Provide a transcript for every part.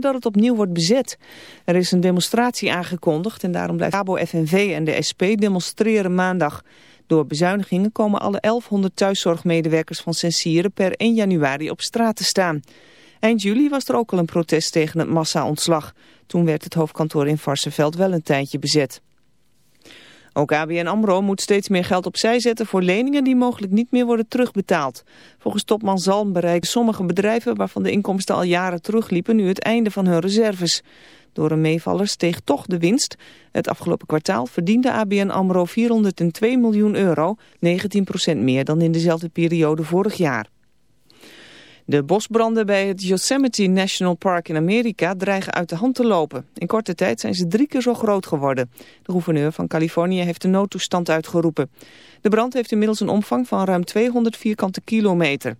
dat het opnieuw wordt bezet. Er is een demonstratie aangekondigd en daarom blijft Cabo FNV en de SP demonstreren maandag. Door bezuinigingen komen alle 1100 thuiszorgmedewerkers van Sensieren per 1 januari op straat te staan. Eind juli was er ook al een protest tegen het massa-ontslag. Toen werd het hoofdkantoor in Varsenveld wel een tijdje bezet. Ook ABN AMRO moet steeds meer geld opzij zetten voor leningen die mogelijk niet meer worden terugbetaald. Volgens topman Zalm bereiken sommige bedrijven waarvan de inkomsten al jaren terugliepen nu het einde van hun reserves. Door een meevaller steeg toch de winst. Het afgelopen kwartaal verdiende ABN AMRO 402 miljoen euro, 19% meer dan in dezelfde periode vorig jaar. De bosbranden bij het Yosemite National Park in Amerika dreigen uit de hand te lopen. In korte tijd zijn ze drie keer zo groot geworden. De gouverneur van Californië heeft de noodtoestand uitgeroepen. De brand heeft inmiddels een omvang van ruim 200 vierkante kilometer.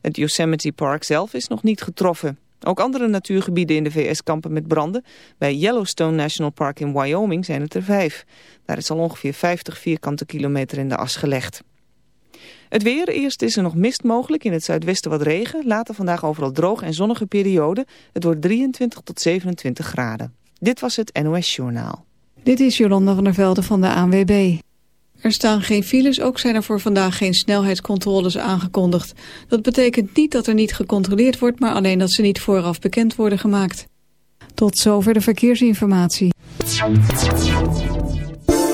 Het Yosemite Park zelf is nog niet getroffen. Ook andere natuurgebieden in de VS kampen met branden. Bij Yellowstone National Park in Wyoming zijn het er vijf. Daar is al ongeveer 50 vierkante kilometer in de as gelegd. Het weer, eerst is er nog mist mogelijk, in het zuidwesten wat regen. Later vandaag overal droog en zonnige periode. Het wordt 23 tot 27 graden. Dit was het NOS Journaal. Dit is Jolanda van der Velde van de ANWB. Er staan geen files, ook zijn er voor vandaag geen snelheidscontroles aangekondigd. Dat betekent niet dat er niet gecontroleerd wordt, maar alleen dat ze niet vooraf bekend worden gemaakt. Tot zover de verkeersinformatie.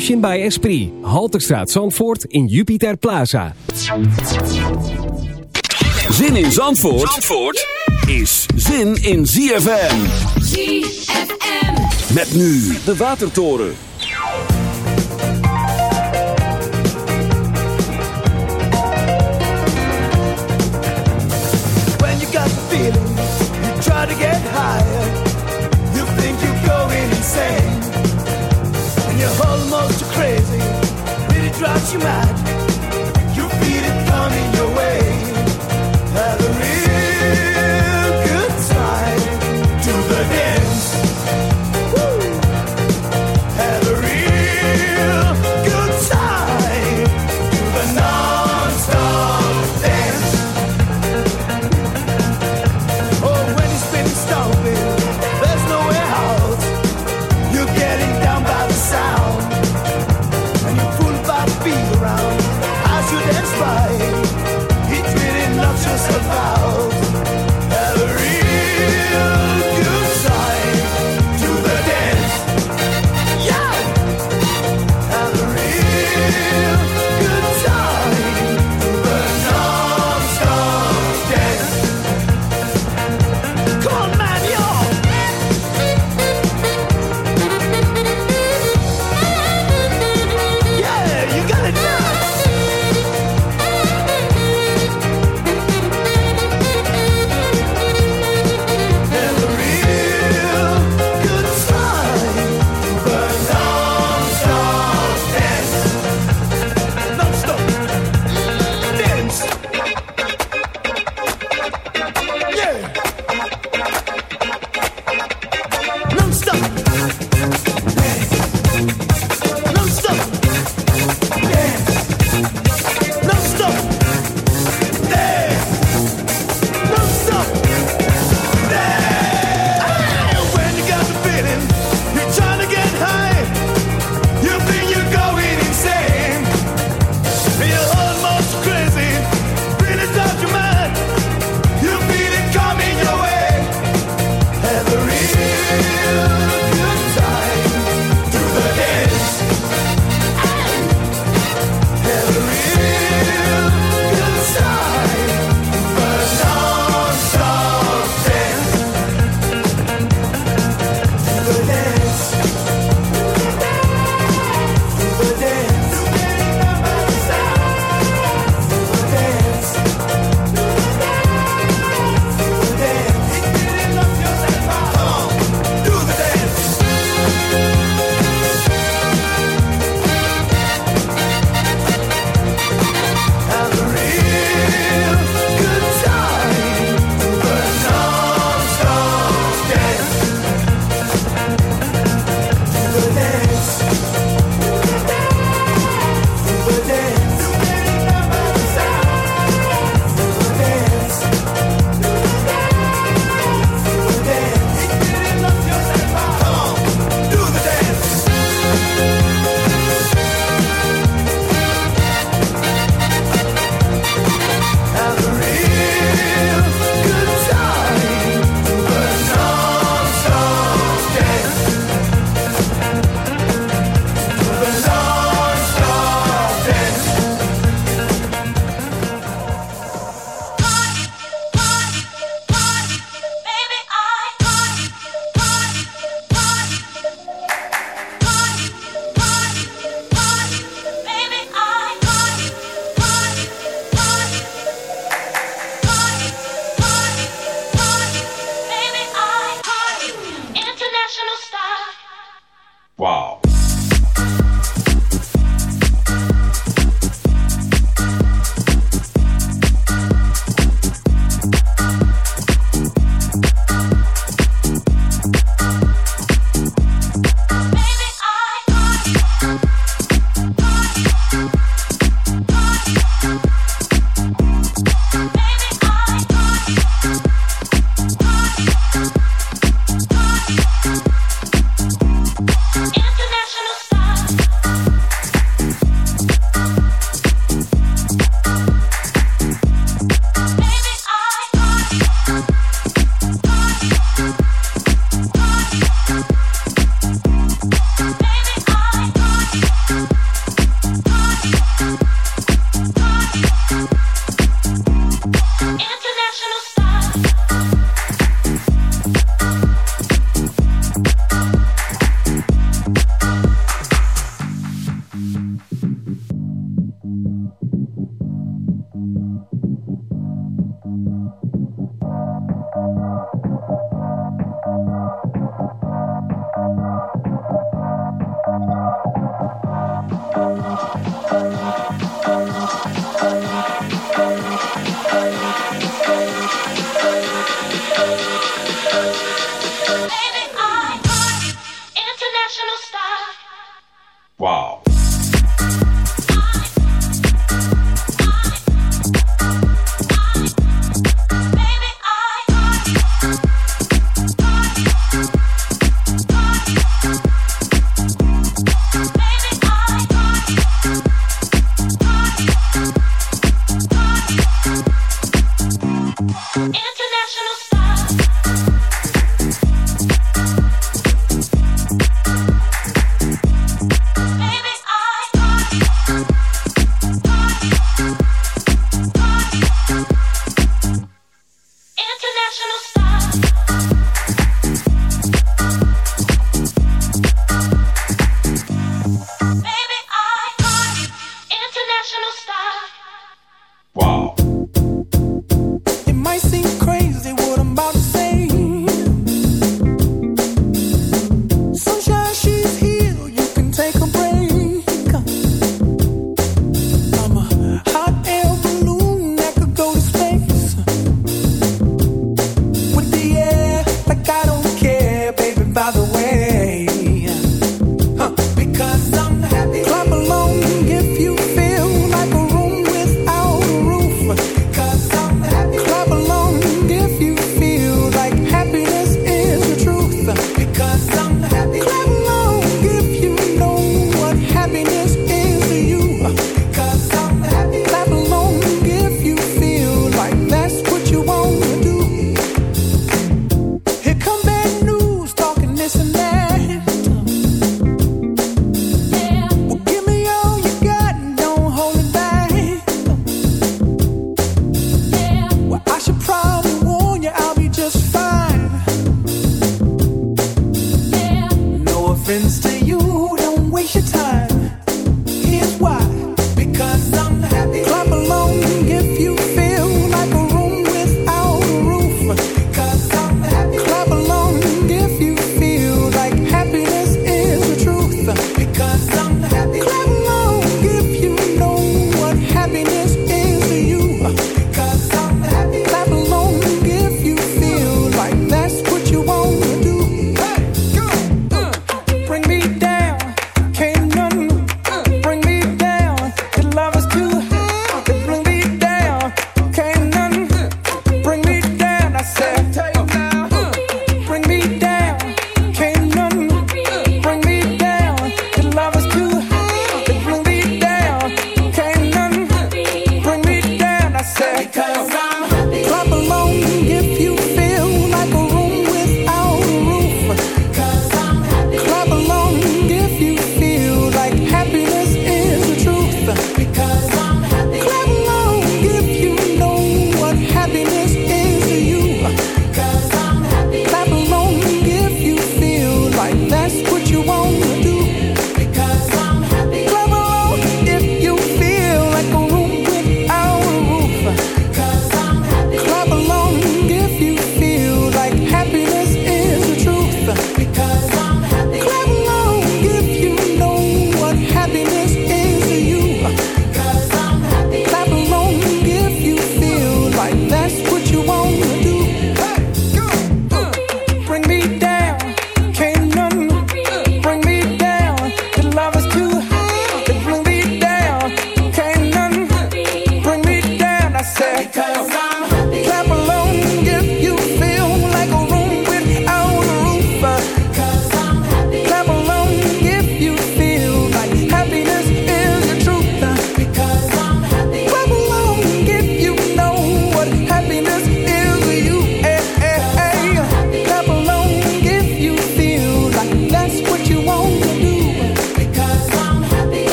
Emotion by Esprit. Halterstraat Zandvoort in Jupiter Plaza. Zin in Zandvoort, Zandvoort is zin in ZFM. ZFM. Met nu de Watertoren. When you got the feeling, you try to get higher. You think you're going insane. And you're almost drives you mad.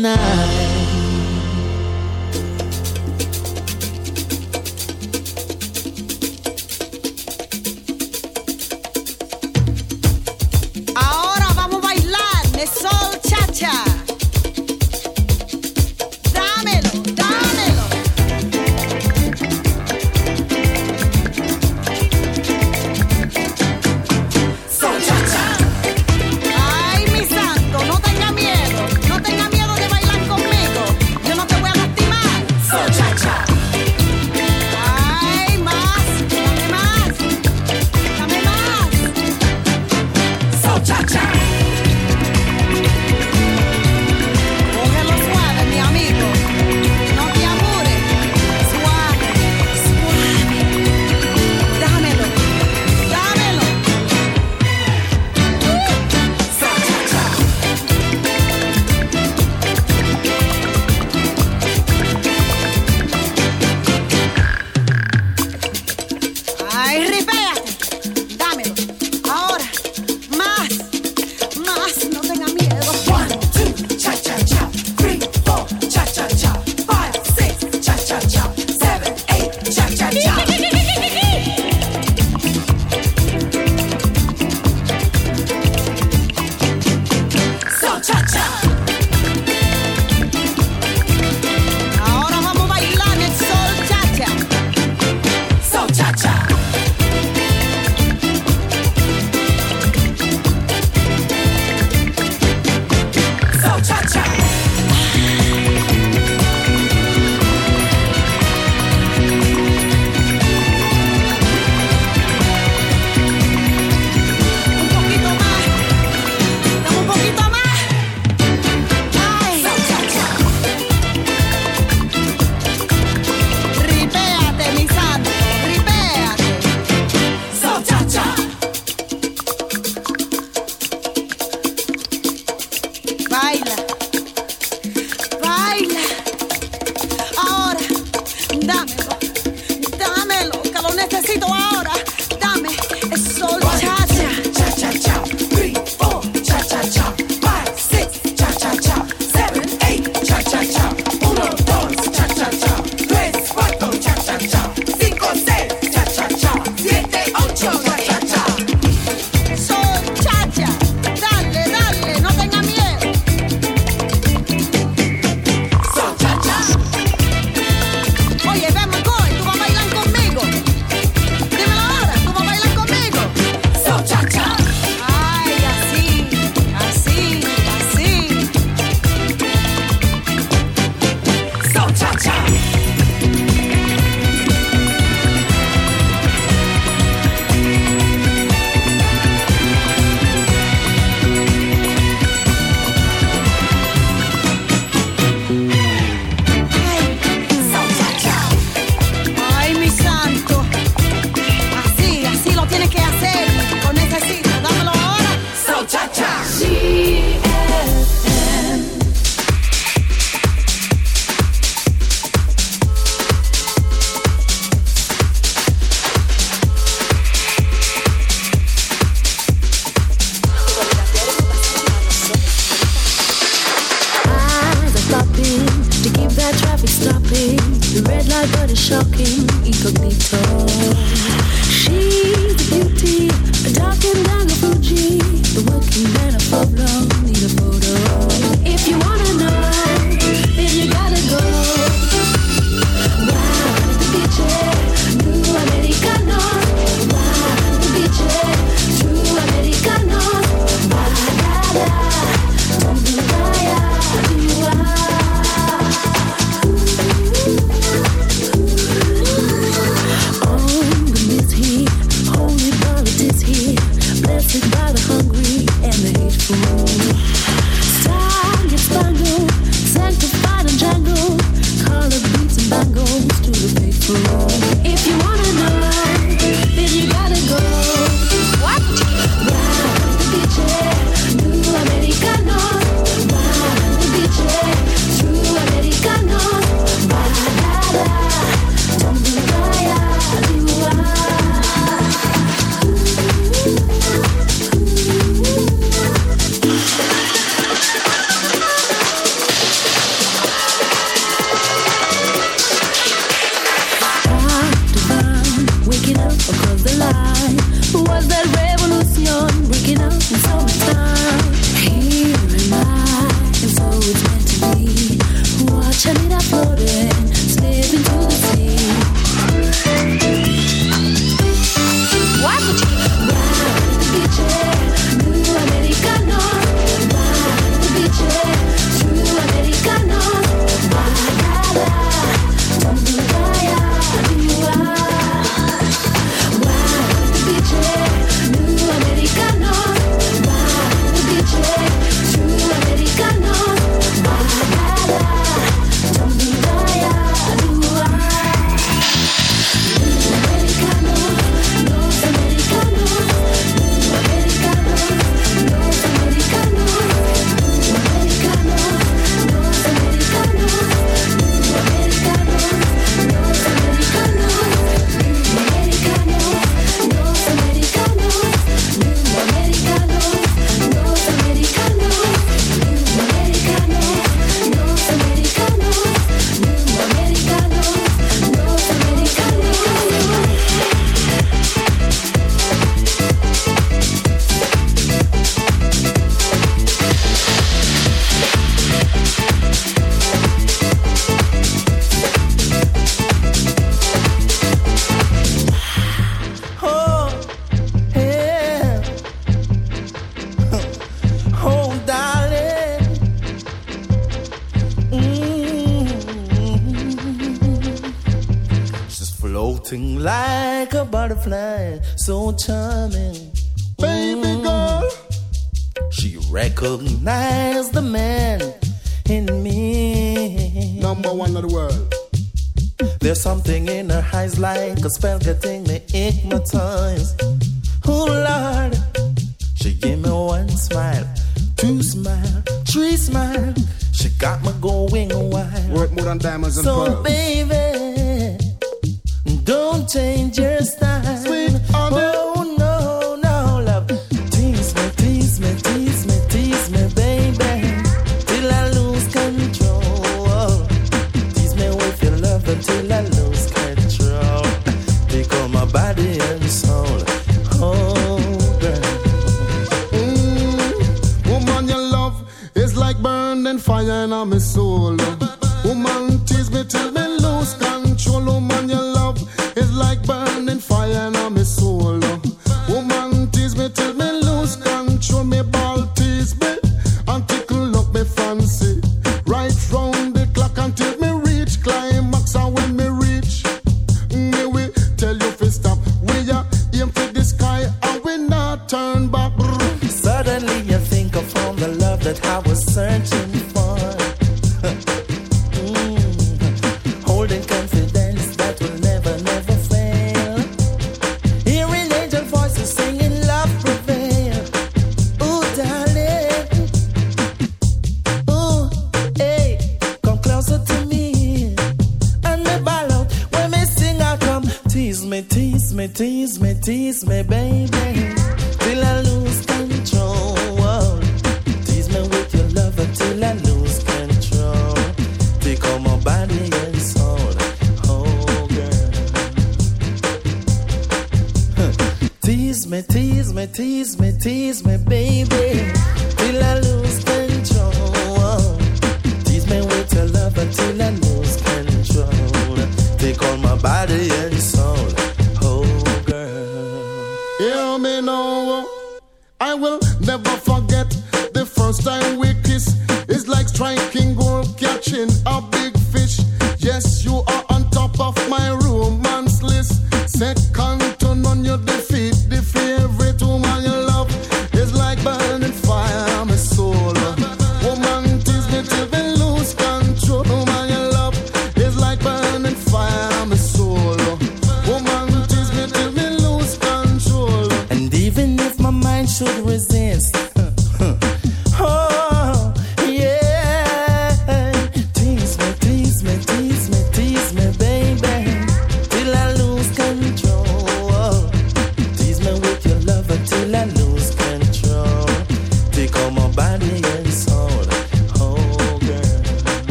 night. I got a shocking incognito. She's the beauty, Fuji, the working man of a photo.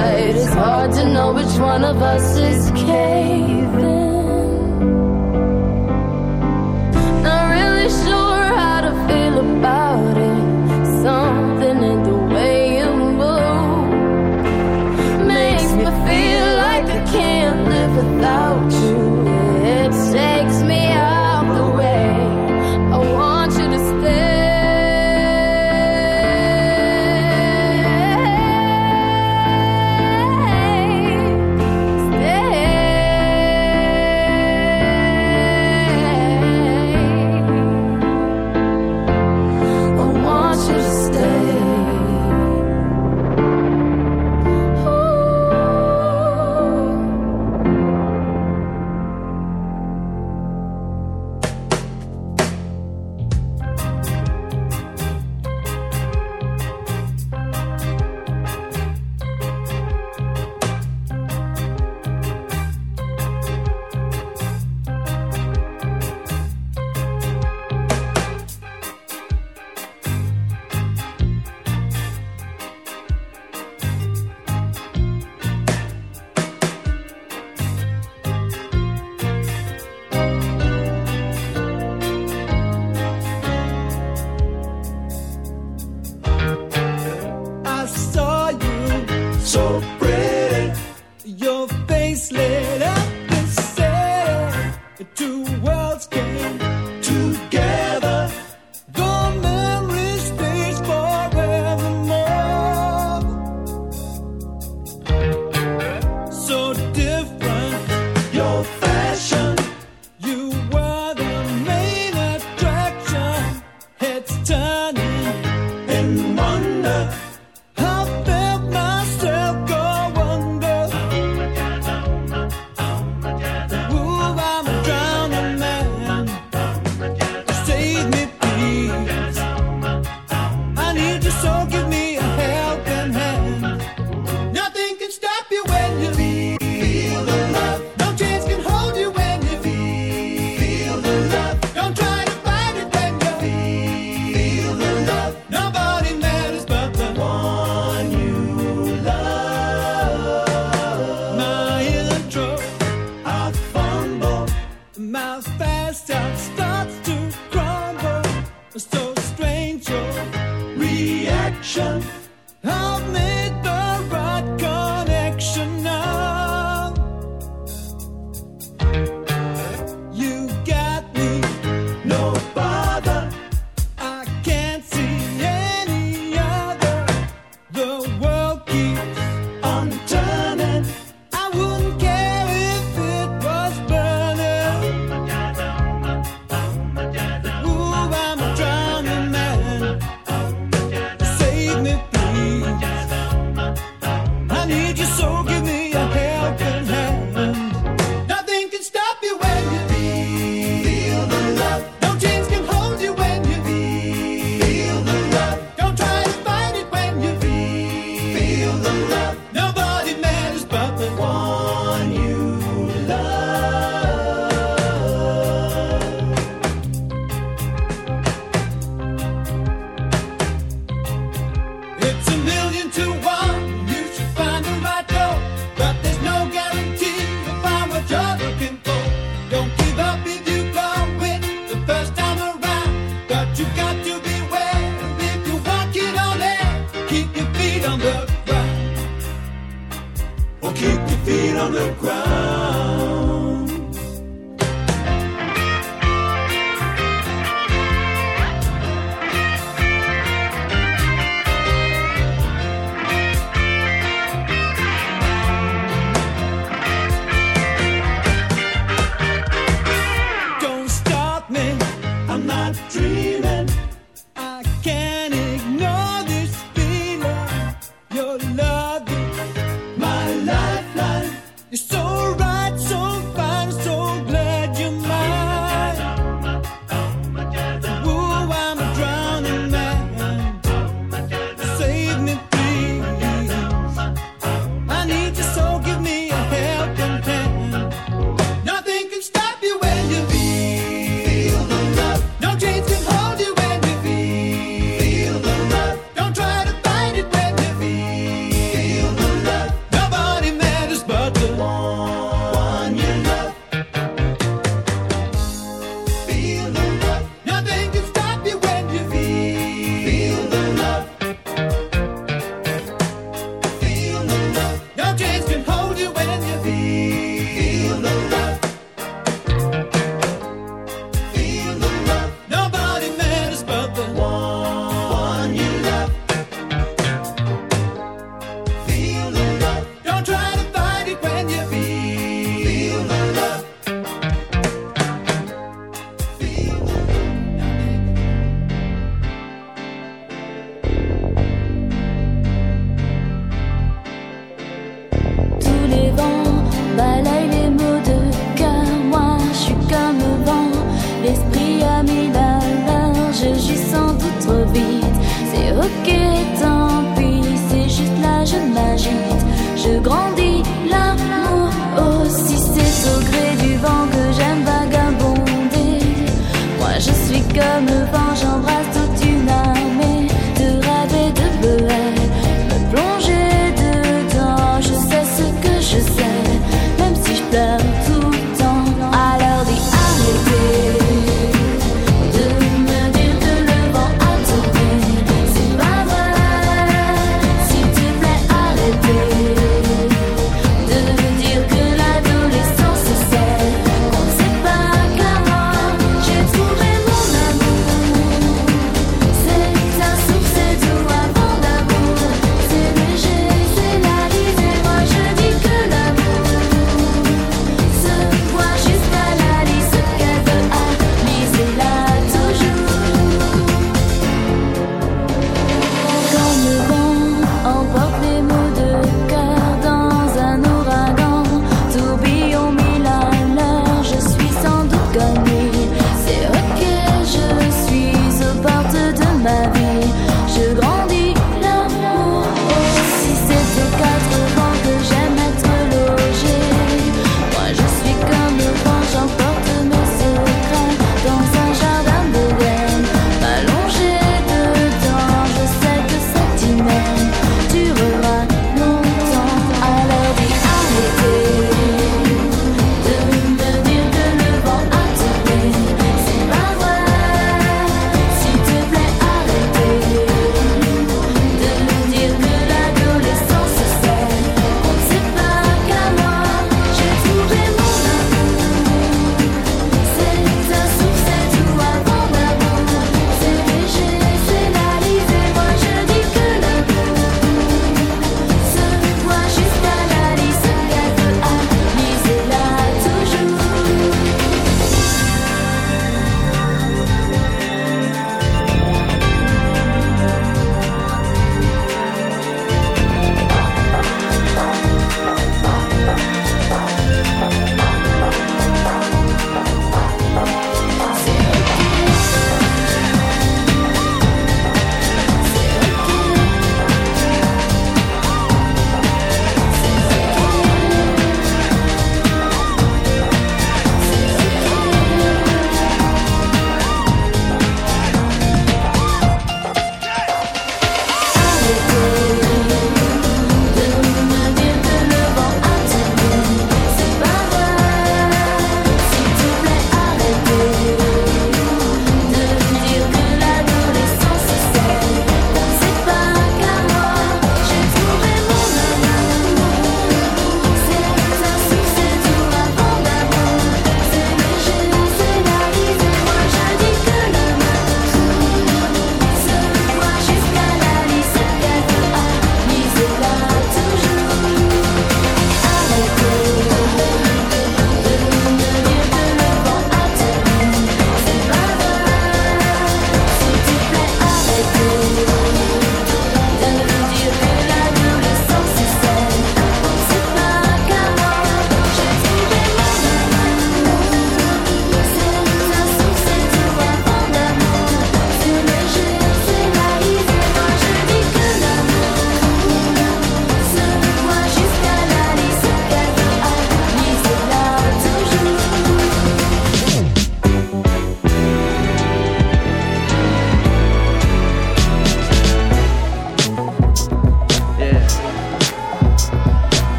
It's hard to know which one of us is Kate.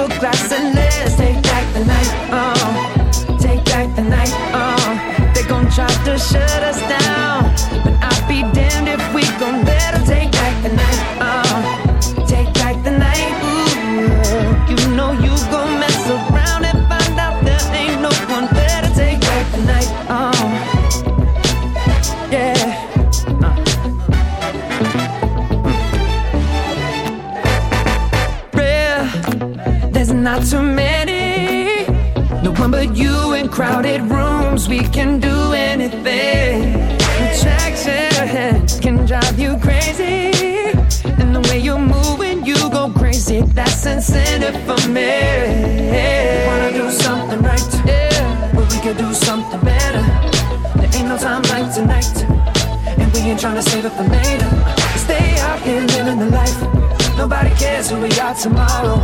your glass and I made it. Stay out here living the life. Nobody cares who we are tomorrow.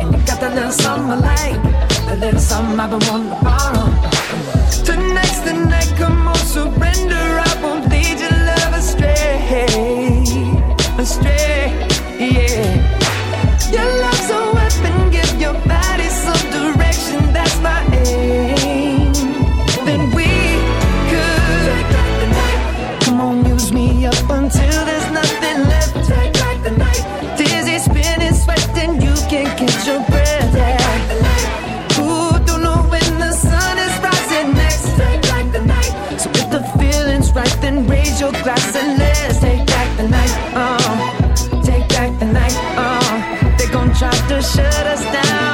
And you got that little something light, like, little something I've been wanting to borrow. Tonight's the night, come on, surrender. I won't lead your love astray, astray. raise your glass and let's take back the night. Oh, take back the night. Uh. They gon' try to shut us down.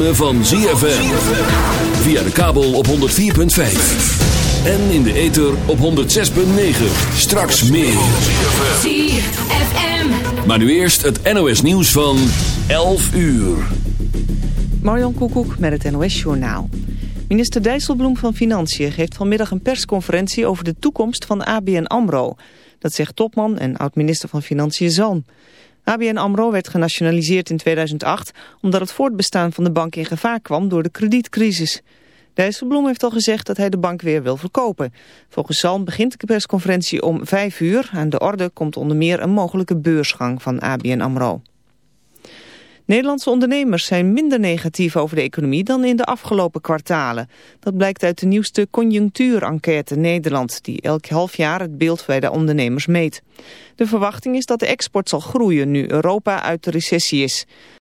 Ritme van ZFM. Via de kabel op 104.5. En in de ether op 106.9. Straks meer. ZFM. Maar nu eerst het NOS nieuws van 11 uur. Marjan Koekoek met het NOS-journaal. Minister Dijsselbloem van Financiën geeft vanmiddag een persconferentie over de toekomst van ABN AMRO. Dat zegt topman en oud-minister van Financiën Zalm. ABN AMRO werd genationaliseerd in 2008 omdat het voortbestaan van de bank in gevaar kwam door de kredietcrisis. Dijsselbloem heeft al gezegd dat hij de bank weer wil verkopen. Volgens Zalm begint de persconferentie om 5 uur. Aan de orde komt onder meer een mogelijke beursgang van ABN AMRO. Nederlandse ondernemers zijn minder negatief over de economie dan in de afgelopen kwartalen. Dat blijkt uit de nieuwste conjunctuurenquête Nederland, die elk half jaar het beeld bij de ondernemers meet. De verwachting is dat de export zal groeien nu Europa uit de recessie is.